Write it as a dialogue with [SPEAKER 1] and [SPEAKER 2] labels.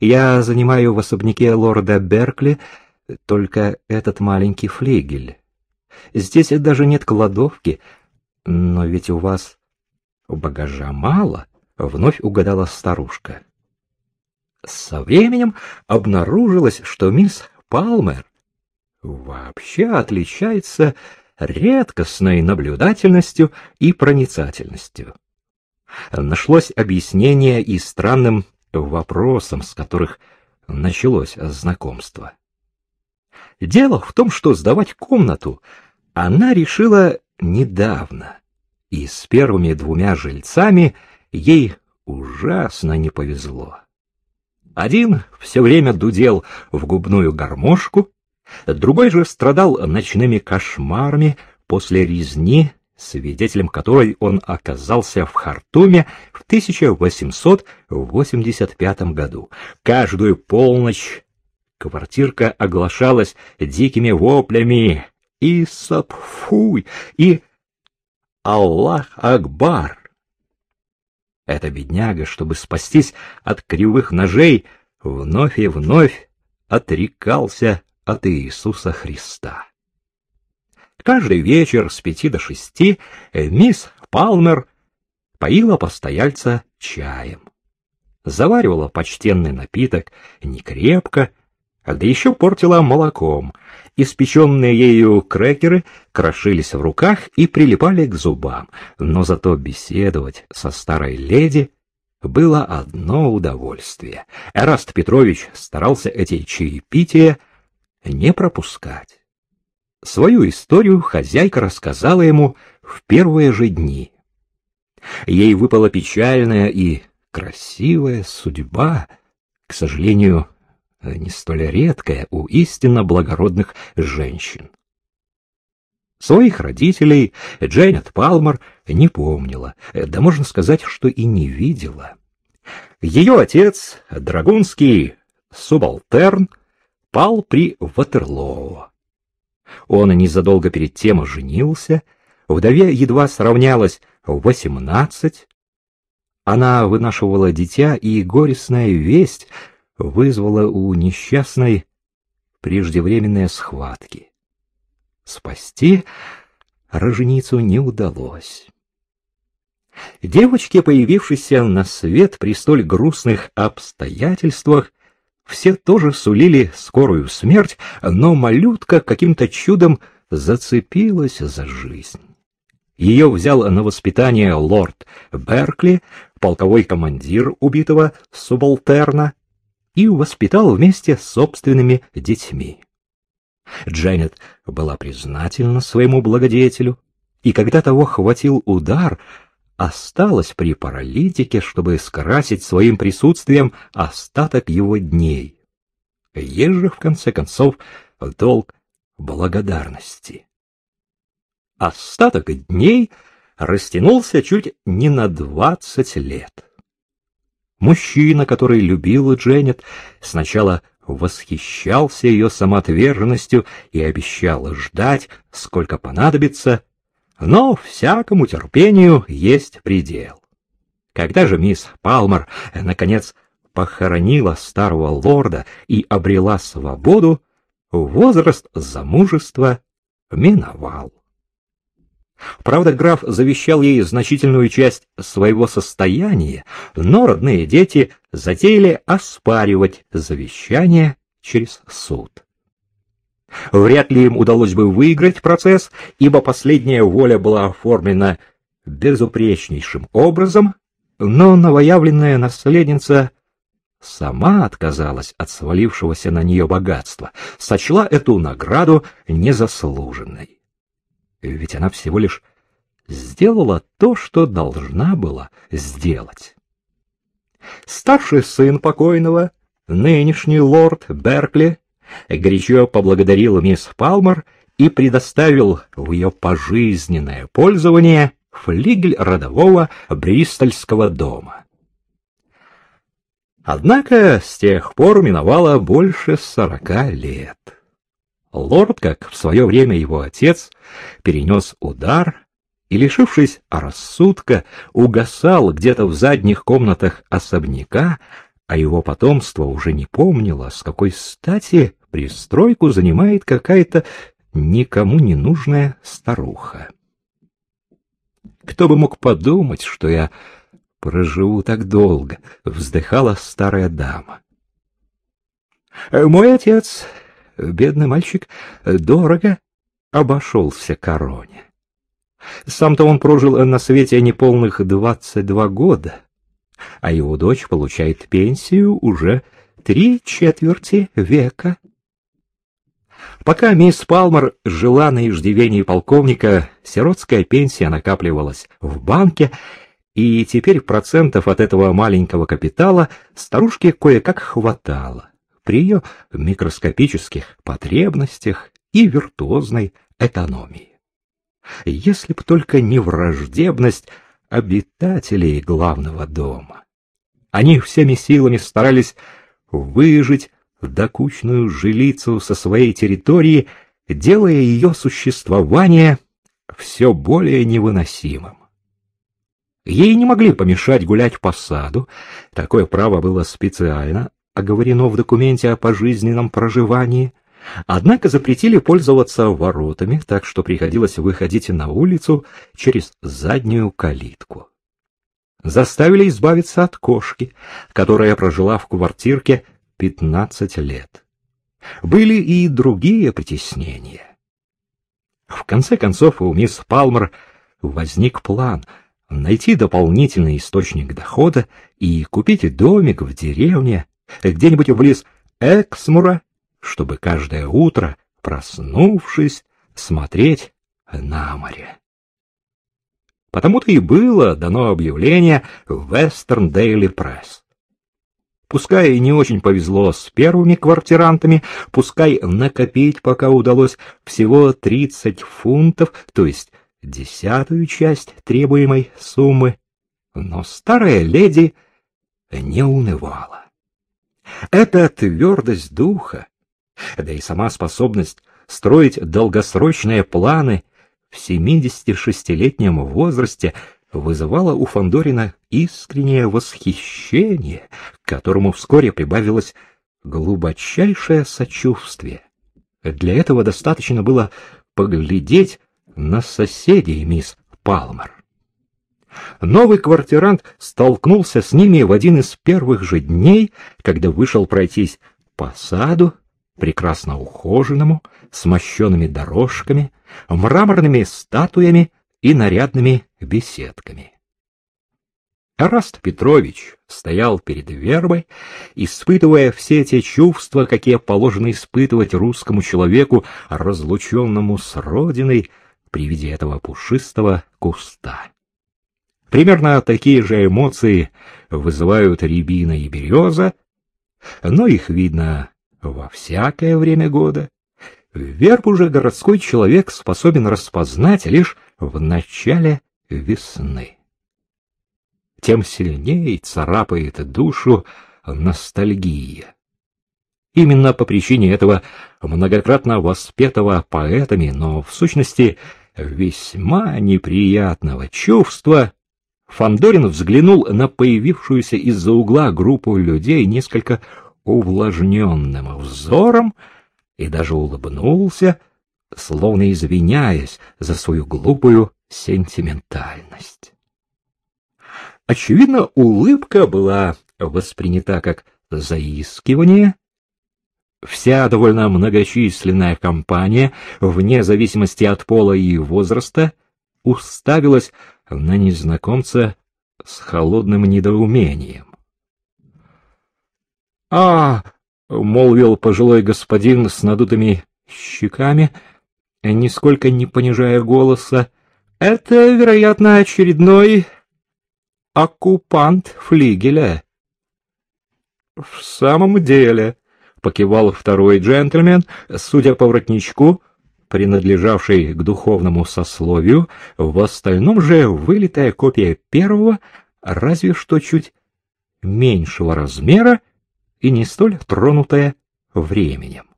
[SPEAKER 1] Я занимаю в особняке лорда Беркли только этот маленький флигель. Здесь даже нет кладовки, но ведь у вас багажа мало, — вновь угадала старушка. Со временем обнаружилось, что мисс Палмер вообще отличается редкостной наблюдательностью и проницательностью. Нашлось объяснение и странным вопросам, с которых началось знакомство. Дело в том, что сдавать комнату она решила недавно, и с первыми двумя жильцами ей ужасно не повезло. Один все время дудел в губную гармошку, другой же страдал ночными кошмарами после резни, свидетелем которой он оказался в Хартуме в 1885 году. Каждую полночь квартирка оглашалась дикими воплями и сапфуй, и Аллах Акбар. Эта бедняга, чтобы спастись от кривых ножей, вновь и вновь отрекался от Иисуса Христа. Каждый вечер с пяти до шести мисс Палмер поила постояльца чаем. Заваривала почтенный напиток не крепко, да еще портила молоком. Испеченные ею крекеры крошились в руках и прилипали к зубам, но зато беседовать со старой леди было одно удовольствие. Эраст Петрович старался эти чаепития не пропускать. Свою историю хозяйка рассказала ему в первые же дни. Ей выпала печальная и красивая судьба, к сожалению, не столь редкая у истинно благородных женщин. Своих родителей Джейнет Палмер не помнила, да можно сказать, что и не видела. Ее отец, драгунский субалтерн, пал при Ватерлоо. Он незадолго перед тем женился, вдове едва сравнялось восемнадцать. Она вынашивала дитя, и горестная весть вызвала у несчастной преждевременные схватки. Спасти роженицу не удалось. Девочки, появившиеся на свет при столь грустных обстоятельствах, все тоже сулили скорую смерть, но малютка каким-то чудом зацепилась за жизнь. Ее взял на воспитание лорд Беркли, полковой командир убитого субалтерна, и воспитал вместе с собственными детьми. Дженнет была признательна своему благодетелю, и когда того хватил удар, осталась при паралитике, чтобы скрасить своим присутствием остаток его дней. Есть же, в конце концов, долг благодарности. Остаток дней растянулся чуть не на двадцать лет. Мужчина, который любил Дженнет, сначала восхищался ее самоотверженностью и обещал ждать, сколько понадобится, но всякому терпению есть предел. Когда же мисс Палмер, наконец, похоронила старого лорда и обрела свободу, возраст замужества миновал. Правда, граф завещал ей значительную часть своего состояния, но родные дети затеяли оспаривать завещание через суд. Вряд ли им удалось бы выиграть процесс, ибо последняя воля была оформлена безупречнейшим образом, но новоявленная наследница сама отказалась от свалившегося на нее богатства, сочла эту награду незаслуженной ведь она всего лишь сделала то, что должна была сделать. Старший сын покойного, нынешний лорд Беркли, горячо поблагодарил мисс Палмер и предоставил в ее пожизненное пользование флигель родового бристольского дома. Однако с тех пор миновало больше сорока лет. Лорд, как в свое время его отец, перенес удар и, лишившись рассудка, угасал где-то в задних комнатах особняка, а его потомство уже не помнило, с какой стати пристройку занимает какая-то никому не нужная старуха. Кто бы мог подумать, что я проживу так долго, вздыхала старая дама. Мой отец, бедный мальчик, дорого обошелся короне. Сам-то он прожил на свете неполных двадцать два года, а его дочь получает пенсию уже три четверти века. Пока мисс Палмер жила на иждивении полковника, сиротская пенсия накапливалась в банке, и теперь процентов от этого маленького капитала старушке кое-как хватало при ее микроскопических потребностях и виртуозной экономии. Если б только не враждебность обитателей главного дома. Они всеми силами старались выжить докучную жилицу со своей территории, делая ее существование все более невыносимым. Ей не могли помешать гулять по саду, такое право было специально оговорено в документе о пожизненном проживании, однако запретили пользоваться воротами, так что приходилось выходить на улицу через заднюю калитку. Заставили избавиться от кошки, которая прожила в квартирке пятнадцать лет. Были и другие притеснения. В конце концов у мисс Палмер возник план найти дополнительный источник дохода и купить домик в деревне, где-нибудь вблиз Эксмура, чтобы каждое утро, проснувшись, смотреть на море. Потому-то и было дано объявление в Western Daily Press. Пускай и не очень повезло с первыми квартирантами, пускай накопить пока удалось всего 30 фунтов, то есть десятую часть требуемой суммы, но старая леди не унывала. Эта твердость духа, да и сама способность строить долгосрочные планы в 76-летнем возрасте вызывала у Фандорина искреннее восхищение, к которому вскоре прибавилось глубочайшее сочувствие. Для этого достаточно было поглядеть на соседей мисс Палмер. Новый квартирант столкнулся с ними в один из первых же дней, когда вышел пройтись по саду, прекрасно ухоженному, с мощенными дорожками, мраморными статуями и нарядными беседками. Раст Петрович стоял перед вербой, испытывая все те чувства, какие положено испытывать русскому человеку, разлученному с родиной при виде этого пушистого куста. Примерно такие же эмоции вызывают рябина и береза, но их видно во всякое время года. Вербу же городской человек способен распознать лишь в начале весны. Тем сильнее царапает душу ностальгия. Именно по причине этого многократно воспетого поэтами, но в сущности весьма неприятного чувства, Фандорин взглянул на появившуюся из-за угла группу людей несколько увлажненным взором и даже улыбнулся, словно извиняясь за свою глупую сентиментальность. Очевидно, улыбка была воспринята как заискивание. Вся довольно многочисленная компания, вне зависимости от пола и возраста, уставилась на незнакомца с холодным недоумением. — А, — молвил пожилой господин с надутыми щеками, нисколько не понижая голоса, — это, вероятно, очередной оккупант флигеля. — В самом деле, — покивал второй джентльмен, судя по воротничку, принадлежавший к духовному сословию, в остальном же вылитая копия первого, разве что чуть меньшего размера и не столь тронутая временем.